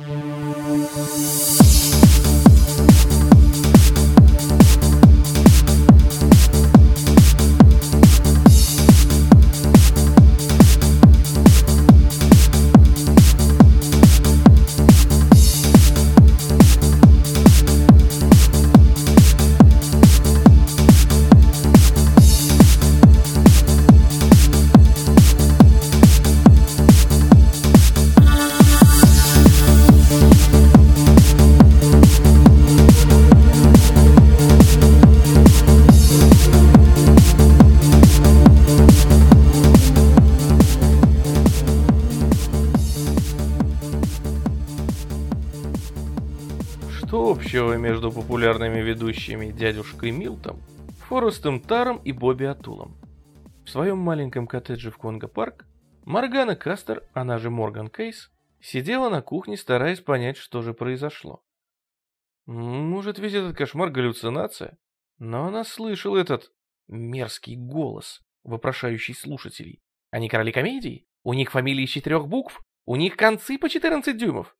Что общего между популярными ведущими дядюшкой Милтом, Форестом Таром и Бобби Атулом? В своем маленьком коттедже в Конго-парк Моргана Кастер, она же Морган Кейс, сидела на кухне, стараясь понять, что же произошло. Может, весь этот кошмар галлюцинация? Но она слышала этот мерзкий голос, вопрошающий слушателей. Они короли комедии? У них фамилии из четырех букв? У них концы по 14 дюймов?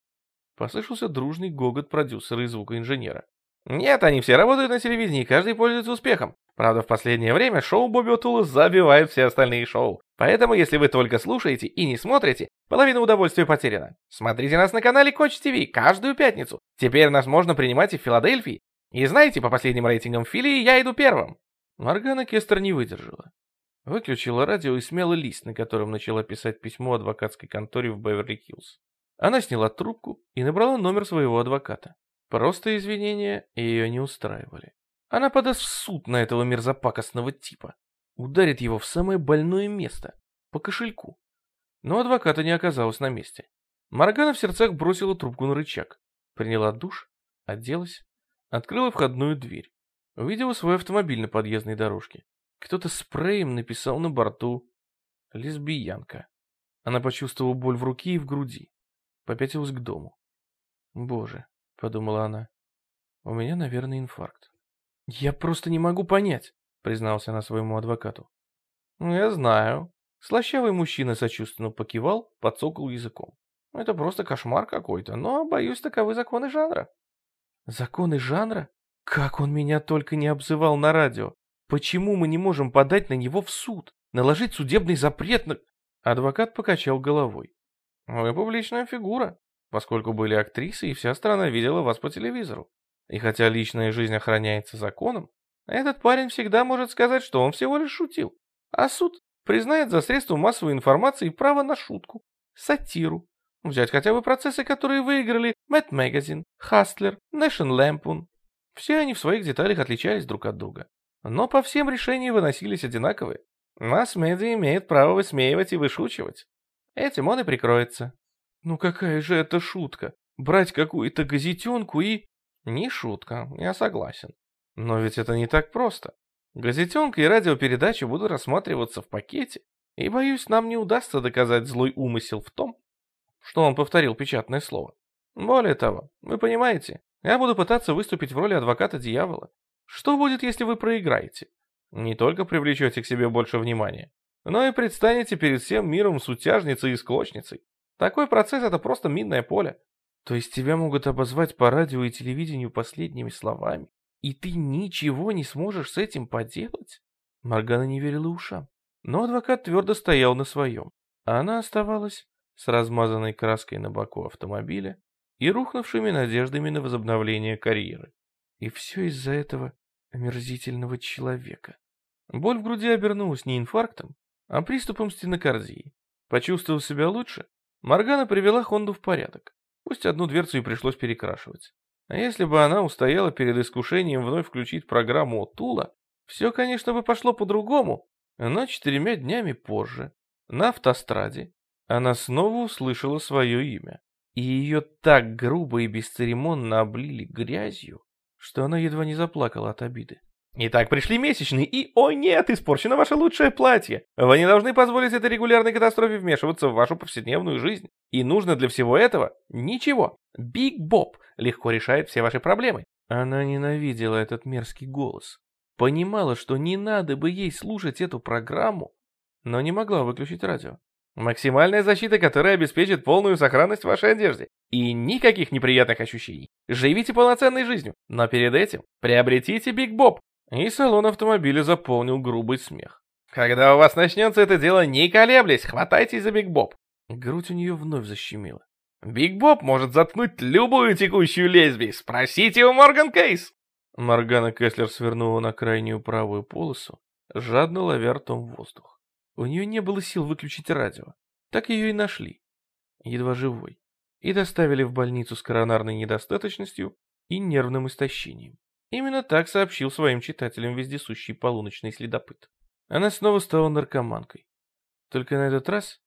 Послышался дружный гогот продюсера и звукоинженера. Нет, они все работают на телевидении, каждый пользуется успехом. Правда, в последнее время шоу Бобби Отула забивает все остальные шоу. Поэтому, если вы только слушаете и не смотрите, половина удовольствия потеряна. Смотрите нас на канале Коч ТВ каждую пятницу. Теперь нас можно принимать и в Филадельфии. И знаете, по последним рейтингам Филии я иду первым. Моргана Кестер не выдержала. Выключила радио и смяла лист, на котором начала писать письмо адвокатской конторе в Беверли-Хиллз. Она сняла трубку и набрала номер своего адвоката. Просто извинения ее не устраивали. Она подаст в суд на этого мерзопакостного типа. Ударит его в самое больное место, по кошельку. Но адвоката не оказалось на месте. Моргана в сердцах бросила трубку на рычаг. Приняла душ, оделась, открыла входную дверь. Увидела свой автомобиль на подъездной дорожке. Кто-то спреем написал на борту «Лесбиянка». Она почувствовала боль в руке и в груди попятилась к дому. «Боже», — подумала она, — «у меня, наверное, инфаркт». «Я просто не могу понять», — признался она своему адвокату. «Ну, «Я знаю». Слащавый мужчина сочувственно покивал, подсокал языком. «Это просто кошмар какой-то, но, боюсь, таковы законы жанра». «Законы жанра? Как он меня только не обзывал на радио! Почему мы не можем подать на него в суд? Наложить судебный запрет на...» Адвокат покачал головой. Вы публичная фигура, поскольку были актрисы, и вся страна видела вас по телевизору. И хотя личная жизнь охраняется законом, этот парень всегда может сказать, что он всего лишь шутил. А суд признает за средство массовой информации право на шутку, сатиру. Взять хотя бы процессы, которые выиграли Mad Magazine, Hustler, Nation Lampoon. Все они в своих деталях отличались друг от друга. Но по всем решения выносились одинаковые. Масс-медиа имеет право высмеивать и вышучивать. Этим он и прикроется. Ну какая же это шутка? Брать какую-то газетенку и... Не шутка, я согласен. Но ведь это не так просто. Газетенка и радиопередача будут рассматриваться в пакете, и, боюсь, нам не удастся доказать злой умысел в том, что он повторил печатное слово. Более того, вы понимаете, я буду пытаться выступить в роли адвоката дьявола. Что будет, если вы проиграете? Не только привлечете к себе больше внимания, но и предстанете перед всем миром сутяжницей и склочницей. Такой процесс — это просто минное поле. То есть тебя могут обозвать по радио и телевидению последними словами, и ты ничего не сможешь с этим поделать? Маргана не верила ушам. Но адвокат твердо стоял на своем, а она оставалась с размазанной краской на боку автомобиля и рухнувшими надеждами на возобновление карьеры. И все из-за этого омерзительного человека. Боль в груди обернулась не инфарктом, а приступом стенокардии. Почувствовав себя лучше, Моргана привела Хонду в порядок. Пусть одну дверцу и пришлось перекрашивать. А если бы она устояла перед искушением вновь включить программу Тула, все, конечно, бы пошло по-другому, но четырьмя днями позже, на автостраде, она снова услышала свое имя. И ее так грубо и бесцеремонно облили грязью, что она едва не заплакала от обиды. Итак, пришли месячные, и, о нет, испорчено ваше лучшее платье. Вы не должны позволить этой регулярной катастрофе вмешиваться в вашу повседневную жизнь. И нужно для всего этого ничего. Биг Боб легко решает все ваши проблемы. Она ненавидела этот мерзкий голос. Понимала, что не надо бы ей слушать эту программу, но не могла выключить радио. Максимальная защита, которая обеспечит полную сохранность вашей одежде. И никаких неприятных ощущений. Живите полноценной жизнью. Но перед этим приобретите Биг Боб. И салон автомобиля заполнил грубый смех. Когда у вас начнется это дело, не колеблясь, хватайтесь за Биг Боб. Грудь у нее вновь защемила. Биг Боб может заткнуть любую текущую лезвие. Спросите у Морган Кейс. Моргана Кеслер свернула на крайнюю правую полосу, жадно ловя ртом воздух. У нее не было сил выключить радио. Так ее и нашли, едва живой, и доставили в больницу с коронарной недостаточностью и нервным истощением. Именно так сообщил своим читателям вездесущий полуночный следопыт. Она снова стала наркоманкой. Только на этот раз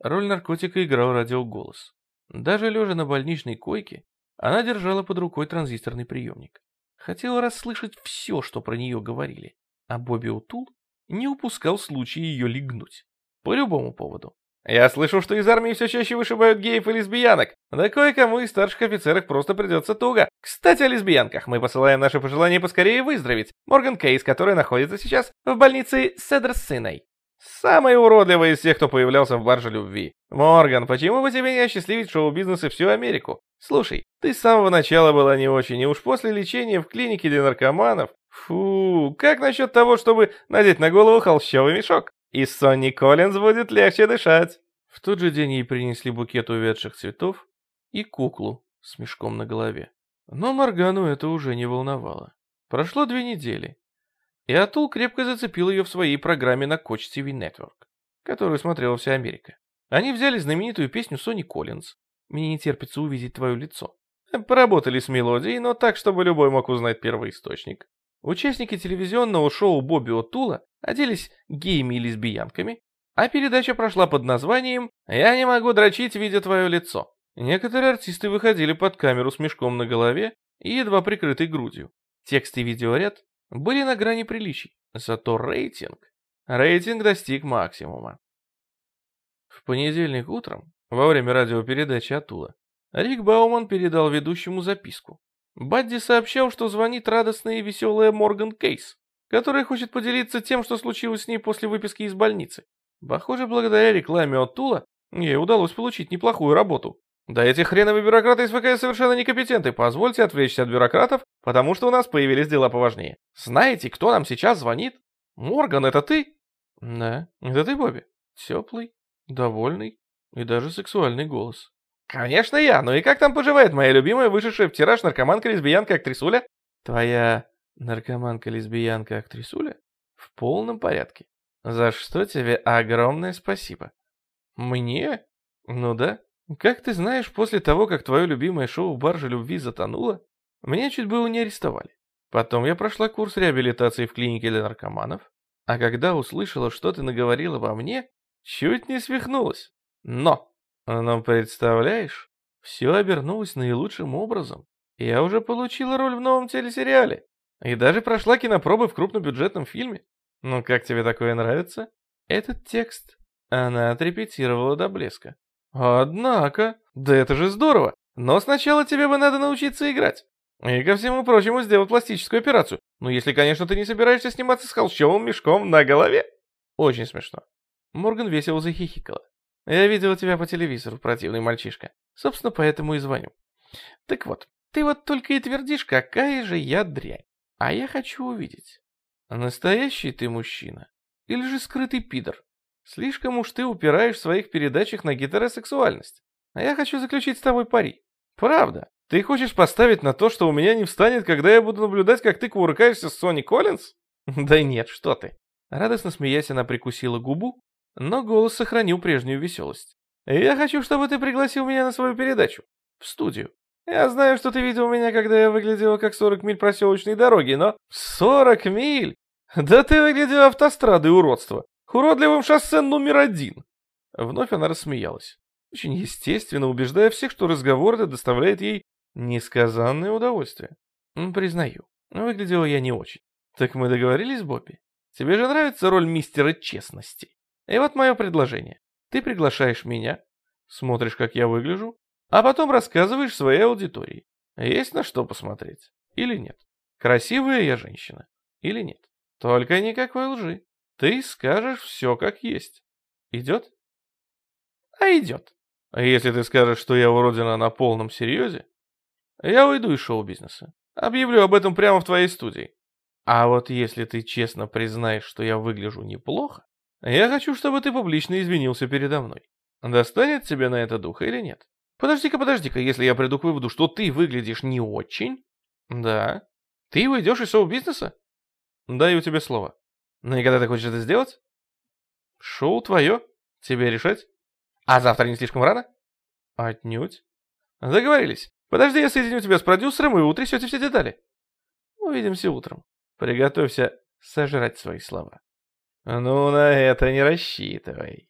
роль наркотика играл радиоголос. Даже лежа на больничной койке, она держала под рукой транзисторный приемник. Хотела расслышать все, что про нее говорили, а Бобби Утул не упускал случая ее легнуть. По любому поводу. Я слышал, что из армии все чаще вышибают геев и лесбиянок. Да кое-кому из старших офицеров просто придется туго. Кстати, о лесбиянках. Мы посылаем наше пожелание поскорее выздороветь. Морган Кейс, который находится сейчас в больнице с сыной. Самый уродливый из всех, кто появлялся в барже любви. Морган, почему бы тебе не осчастливить шоу-бизнес и всю Америку? Слушай, ты с самого начала была не очень, и уж после лечения в клинике для наркоманов Фу, как насчет того, чтобы надеть на голову холщовый мешок? И Сонни Коллинз будет легче дышать. В тот же день ей принесли букет увядших цветов и куклу с мешком на голове. Но Моргану это уже не волновало. Прошло две недели, и Атул крепко зацепил ее в своей программе на Coach TV Network, которую смотрела вся Америка. Они взяли знаменитую песню Сонни Коллинз «Мне не терпится увидеть твое лицо». Поработали с мелодией, но так, чтобы любой мог узнать первоисточник. Участники телевизионного шоу Бобби О'Тула оделись геями и лесбиянками, а передача прошла под названием «Я не могу дрочить, видя твое лицо». Некоторые артисты выходили под камеру с мешком на голове и едва прикрытой грудью. Текст и видеоряд были на грани приличий, зато рейтинг... Рейтинг достиг максимума. В понедельник утром, во время радиопередачи Атула, Рик Бауман передал ведущему записку, Бадди сообщал, что звонит радостная и веселая Морган Кейс, которая хочет поделиться тем, что случилось с ней после выписки из больницы. Похоже, благодаря рекламе от Тула ей удалось получить неплохую работу. Да эти хреновые бюрократы из ВКС совершенно некомпетентны. Позвольте отвлечься от бюрократов, потому что у нас появились дела поважнее. Знаете, кто нам сейчас звонит? Морган, это ты? Да, это ты, Бобби. Теплый, довольный и даже сексуальный голос. «Конечно я! Ну и как там поживает моя любимая, вышедшая в тираж наркоманка-лесбиянка-актрисуля?» «Твоя наркоманка-лесбиянка-актрисуля?» «В полном порядке. За что тебе огромное спасибо». «Мне? Ну да. Как ты знаешь, после того, как твое любимое шоу «Баржа любви» затонуло, меня чуть было не арестовали. Потом я прошла курс реабилитации в клинике для наркоманов, а когда услышала, что ты наговорила во мне, чуть не свихнулась. Но но представляешь, все обернулось наилучшим образом. Я уже получила роль в новом телесериале. И даже прошла кинопробы в крупнобюджетном фильме. Ну как тебе такое нравится? Этот текст она отрепетировала до блеска. Однако, да это же здорово. Но сначала тебе бы надо научиться играть. И ко всему прочему сделать пластическую операцию. Ну если, конечно, ты не собираешься сниматься с холщовым мешком на голове. Очень смешно. Морган весело захихикала. Я видел тебя по телевизору, противный мальчишка. Собственно, поэтому и звоню. Так вот, ты вот только и твердишь, какая же я дрянь. А я хочу увидеть, настоящий ты мужчина или же скрытый пидор. Слишком уж ты упираешь в своих передачах на гетеросексуальность. А я хочу заключить с тобой пари. Правда. Ты хочешь поставить на то, что у меня не встанет, когда я буду наблюдать, как ты кувыркаешься с Сони Коллинз? Да нет, что ты. Радостно смеясь, она прикусила губу но голос сохранил прежнюю веселость. «Я хочу, чтобы ты пригласил меня на свою передачу. В студию. Я знаю, что ты видел меня, когда я выглядела как 40 миль проселочной дороги, но... 40 миль? Да ты выглядел автострадой уродства. Уродливым шоссе номер один!» Вновь она рассмеялась. Очень естественно, убеждая всех, что разговор этот доставляет ей несказанное удовольствие. Признаю, выглядела я не очень. Так мы договорились, Бобби? Тебе же нравится роль мистера честности? И вот мое предложение. Ты приглашаешь меня, смотришь, как я выгляжу, а потом рассказываешь своей аудитории. Есть на что посмотреть или нет? Красивая я женщина или нет? Только никакой лжи. Ты скажешь все как есть. Идет? А идет. А если ты скажешь, что я уродина на полном серьезе, я уйду из шоу-бизнеса. Объявлю об этом прямо в твоей студии. А вот если ты честно признаешь, что я выгляжу неплохо, я хочу, чтобы ты публично извинился передо мной. Достанет тебе на это духа или нет? Подожди-ка, подожди-ка, если я приду к выводу, что ты выглядишь не очень... Да. Ты уйдешь из шоу-бизнеса? Даю тебе слово. Ну и когда ты хочешь это сделать? Шоу твое. Тебе решать. А завтра не слишком рано? Отнюдь. Договорились. Подожди, я соединю тебя с продюсером, и вы утрясете все детали. Увидимся утром. Приготовься сожрать свои слова. Ну, на это не рассчитывай.